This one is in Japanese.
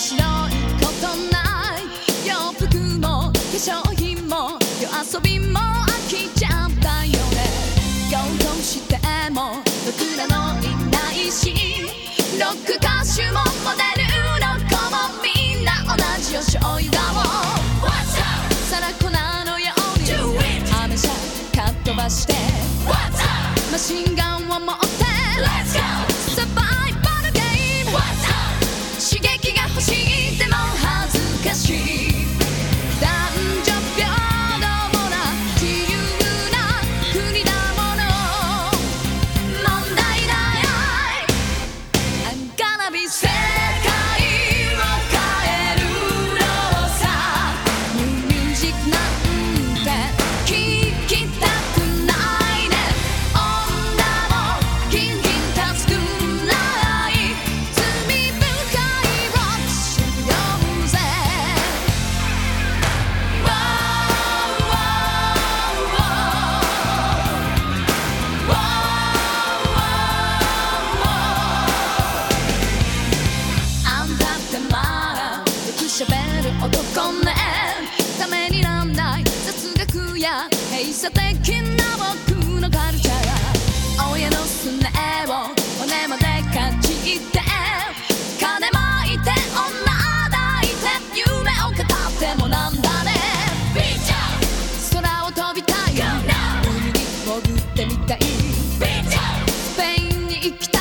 白いことない。洋服も化粧品も夜遊びも飽きちゃったよね。行動しても僕らのいないし。ロック歌手も閉鎖的な僕のカルチャー親のすねを骨までかじって金まいて女抱いて夢を語ってもなんだね空を飛びたい海に潜ってみたい。スペインに行きたい。